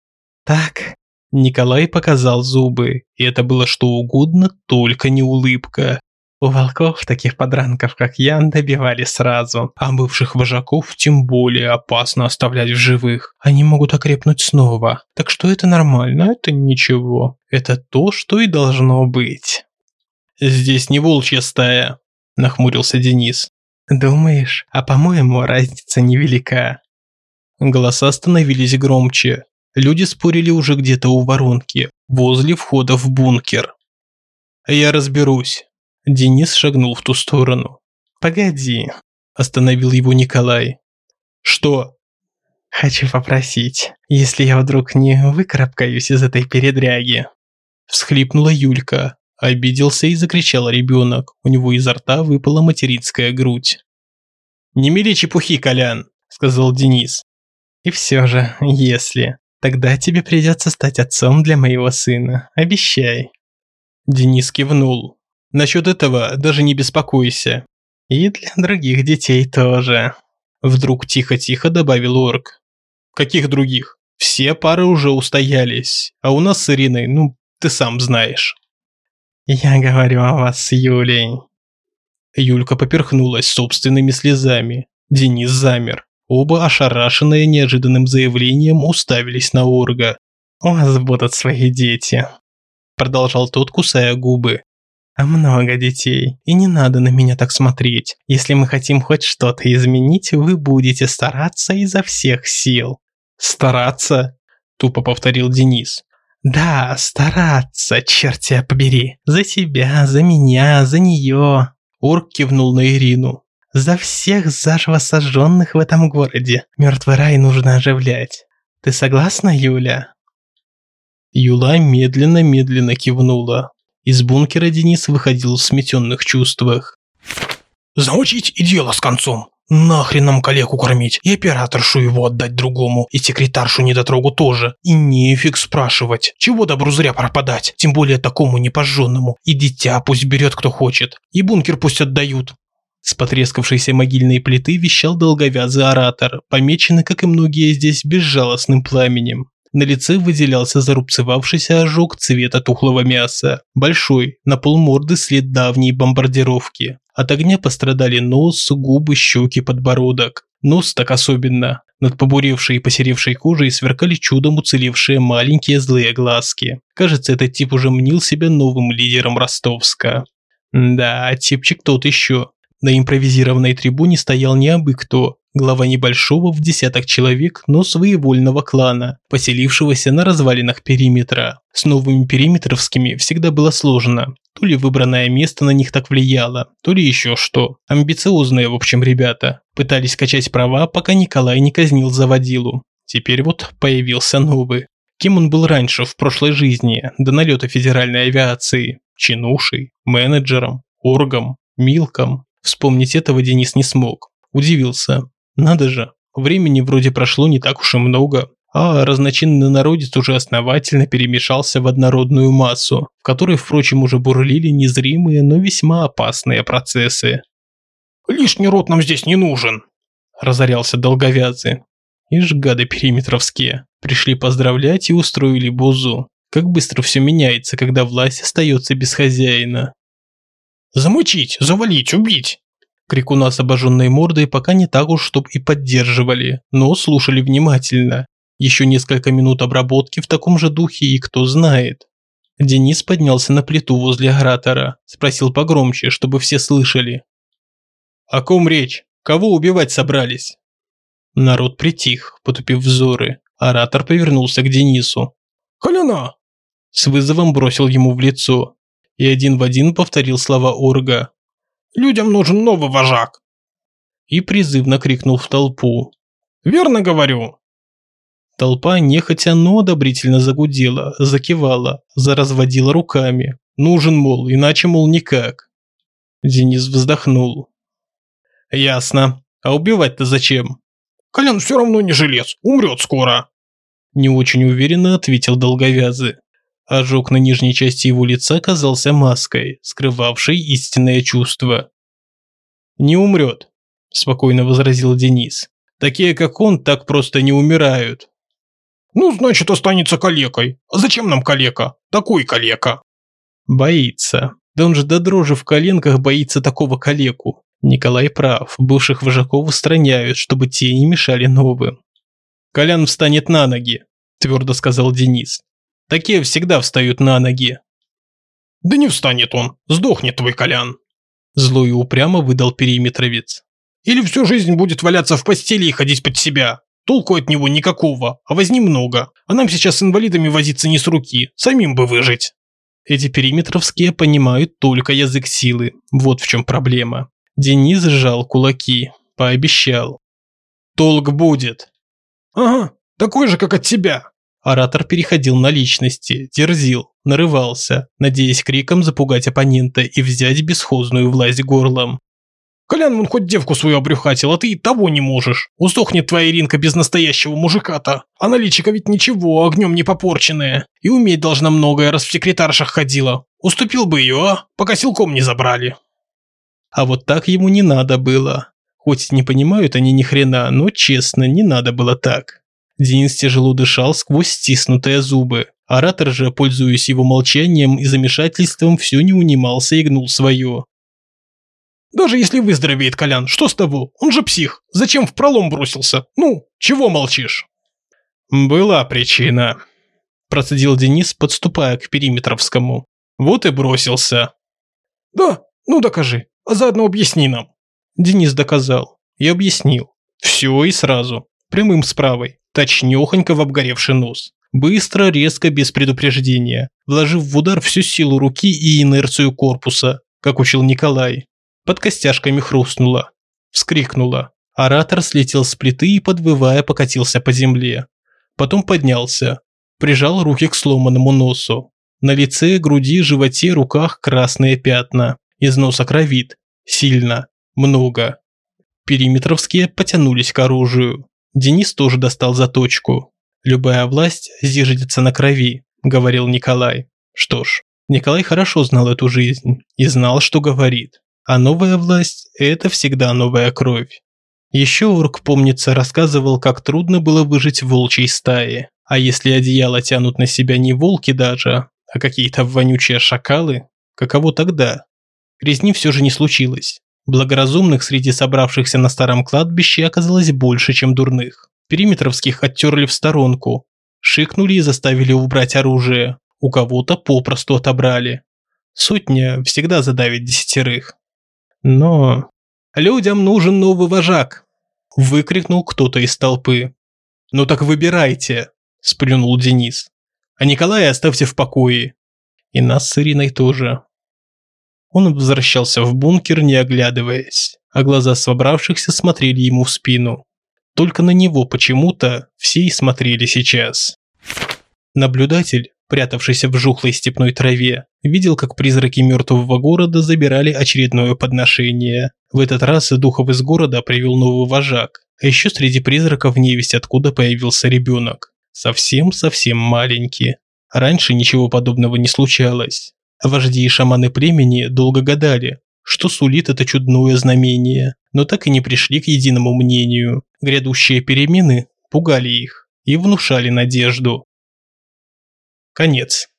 «Так». Николай показал зубы, и это было что угодно, только не улыбка. У волков таких подранков, как я, добивали сразу, а бывших вожаков тем более опасно оставлять в живых. Они могут окрепнуть снова. Так что это нормально, это ничего. Это то, что и должно быть. «Здесь не волчья стая», – нахмурился Денис. «Думаешь? А по-моему, разница невелика». Голоса становились громче. Люди спорили уже где-то у воронки, возле входа в бункер. «Я разберусь», Денис шагнул в ту сторону. «Погоди», – остановил его Николай. «Что?» «Хочу попросить, если я вдруг не выкарабкаюсь из этой передряги». Всхлипнула Юлька. Обиделся и закричал ребенок. У него изо рта выпала материнская грудь. «Не мели чепухи, Колян», – сказал Денис. «И все же, если, тогда тебе придется стать отцом для моего сына. Обещай». Денис кивнул. Насчет этого даже не беспокойся. И для других детей тоже. Вдруг тихо-тихо добавил Орк. Каких других? Все пары уже устоялись, а у нас с Ириной, ну, ты сам знаешь. Я говорю о вас с Юлей. Юлька поперхнулась собственными слезами. Денис замер. Оба, ошарашенные неожиданным заявлением, уставились на Орга. «У вас будут свои дети», – продолжал тот, кусая губы. А много детей. И не надо на меня так смотреть. Если мы хотим хоть что-то изменить, вы будете стараться изо всех сил. Стараться? Тупо повторил Денис. Да, стараться, черт тебя побери. За себя, за меня, за нее. Орк кивнул на Ирину. За всех заживо сожженных в этом городе. Мертвый рай нужно оживлять. Ты согласна, Юля? Юла медленно-медленно кивнула. Из бункера Денис выходил в сметенных чувствах. «Замочить и дело с концом. Нахрен нам коллегу кормить, и операторшу его отдать другому, и секретаршу недотрогу тоже. И нефиг спрашивать, чего добру зря пропадать, тем более такому непожженному. И дитя пусть берет кто хочет, и бункер пусть отдают». С потрескавшейся могильной плиты вещал долговязый оратор, помеченный, как и многие здесь, безжалостным пламенем. На лице выделялся зарубцевавшийся ожог цвета тухлого мяса. Большой, на полморды след давней бомбардировки. От огня пострадали нос, губы, щеки, подбородок. Нос так особенно. Над побуревшей и посеревшей кожей сверкали чудом уцелевшие маленькие злые глазки. Кажется, этот тип уже мнил себя новым лидером Ростовска. Да, типчик тот еще. На импровизированной трибуне стоял не абы кто, глава небольшого в десяток человек, но своевольного клана, поселившегося на развалинах периметра. С новыми периметровскими всегда было сложно. То ли выбранное место на них так влияло, то ли еще что. Амбициозные, в общем, ребята. Пытались качать права, пока Николай не казнил заводилу. Теперь вот появился новый. Кем он был раньше, в прошлой жизни, до налета федеральной авиации? Чинушей, менеджером, оргом, милком. Вспомнить этого Денис не смог. Удивился. Надо же, времени вроде прошло не так уж и много, а разночинный народец уже основательно перемешался в однородную массу, в которой, впрочем, уже бурлили незримые, но весьма опасные процессы. «Лишний рот нам здесь не нужен», – разорялся долговязый. Ишь, гады периметровские. Пришли поздравлять и устроили бузу. Как быстро все меняется, когда власть остается без хозяина. «Замочить, завалить, убить!» Крикуна с обожженной мордой пока не так уж чтоб и поддерживали, но слушали внимательно. Еще несколько минут обработки в таком же духе и кто знает. Денис поднялся на плиту возле оратора, спросил погромче, чтобы все слышали. «О ком речь? Кого убивать собрались?» Народ притих, потупив взоры. Оратор повернулся к Денису. «Коляна!» С вызовом бросил ему в лицо. И один в один повторил слова Орга. «Людям нужен новый вожак!» И призывно крикнул в толпу. «Верно говорю!» Толпа нехотя, но одобрительно загудела, закивала, заразводила руками. Нужен, мол, иначе, мол, никак. Денис вздохнул. «Ясно. А убивать-то зачем?» «Колян все равно не желез, умрет скоро». Не очень уверенно ответил долговязый. Ожог на нижней части его лица казался маской, скрывавшей истинное чувство. «Не умрет», – спокойно возразил Денис. «Такие, как он, так просто не умирают». «Ну, значит, останется калекой. А зачем нам калека? Такой калека». «Боится. Да он же до дрожи в коленках боится такого калеку. Николай прав, бывших вожаков устраняют, чтобы те не мешали новым. «Колян встанет на ноги», – твердо сказал Денис. «Такие всегда встают на ноги». «Да не встанет он, сдохнет твой Колян», – зло и упрямо выдал периметровец. «Или всю жизнь будет валяться в постели и ходить под себя. Толку от него никакого, а возни много. А нам сейчас с инвалидами возиться не с руки, самим бы выжить». Эти периметровские понимают только язык силы, вот в чем проблема. Денис сжал кулаки, пообещал. «Толк будет!» «Ага, такой же, как от тебя!» Оратор переходил на личности, дерзил, нарывался, надеясь криком запугать оппонента и взять бесхозную власть горлом. «Колян вон хоть девку свою обрюхатил, а ты и того не можешь. Усохнет твоя Иринка без настоящего мужика-то. А наличика ведь ничего, огнем не попорченная. И уметь должна многое, раз в секретаршах ходила. Уступил бы ее, а? Пока силком не забрали». А вот так ему не надо было. Хоть не понимают они ни хрена, но честно, не надо было так. Денис тяжело дышал сквозь стиснутые зубы. Оратор же, пользуясь его молчанием и замешательством, все не унимался и гнул свое. «Даже если выздоровеет Колян, что с того? Он же псих. Зачем в пролом бросился? Ну, чего молчишь?» «Была причина», – процедил Денис, подступая к Периметровскому. «Вот и бросился». «Да, ну докажи а заодно объясни нам». Денис доказал и объяснил. Все и сразу. Прямым справой. Точнёхонько в обгоревший нос. Быстро, резко, без предупреждения. Вложив в удар всю силу руки и инерцию корпуса, как учил Николай. Под костяшками хрустнуло. Вскрикнула. Оратор слетел с плиты и, подвывая, покатился по земле. Потом поднялся. Прижал руки к сломанному носу. На лице, груди, животе, руках красные пятна. Из носа кровит. Сильно. Много. Периметровские потянулись к оружию. Денис тоже достал заточку. «Любая власть зиждется на крови», – говорил Николай. Что ж, Николай хорошо знал эту жизнь и знал, что говорит. А новая власть – это всегда новая кровь. Еще Урк, помнится, рассказывал, как трудно было выжить в волчьей стае. А если одеяло тянут на себя не волки даже, а какие-то вонючие шакалы, каково тогда? Резни все же не случилось. Благоразумных среди собравшихся на старом кладбище оказалось больше, чем дурных. Периметровских оттерли в сторонку, шикнули и заставили убрать оружие. У кого-то попросту отобрали. Сотня всегда задавит десятерых. Но людям нужен новый вожак, выкрикнул кто-то из толпы. Ну так выбирайте, сплюнул Денис. А Николая оставьте в покое. И нас с Ириной тоже. Он возвращался в бункер, не оглядываясь, а глаза собравшихся смотрели ему в спину. Только на него почему-то все и смотрели сейчас. Наблюдатель, прятавшийся в жухлой степной траве, видел, как призраки мертвого города забирали очередное подношение. В этот раз духов из города привел новый вожак, а еще среди призраков невесть откуда появился ребенок. Совсем-совсем маленький. Раньше ничего подобного не случалось. Вожди и шаманы племени долго гадали, что сулит это чудное знамение, но так и не пришли к единому мнению. Грядущие перемены пугали их и внушали надежду. Конец.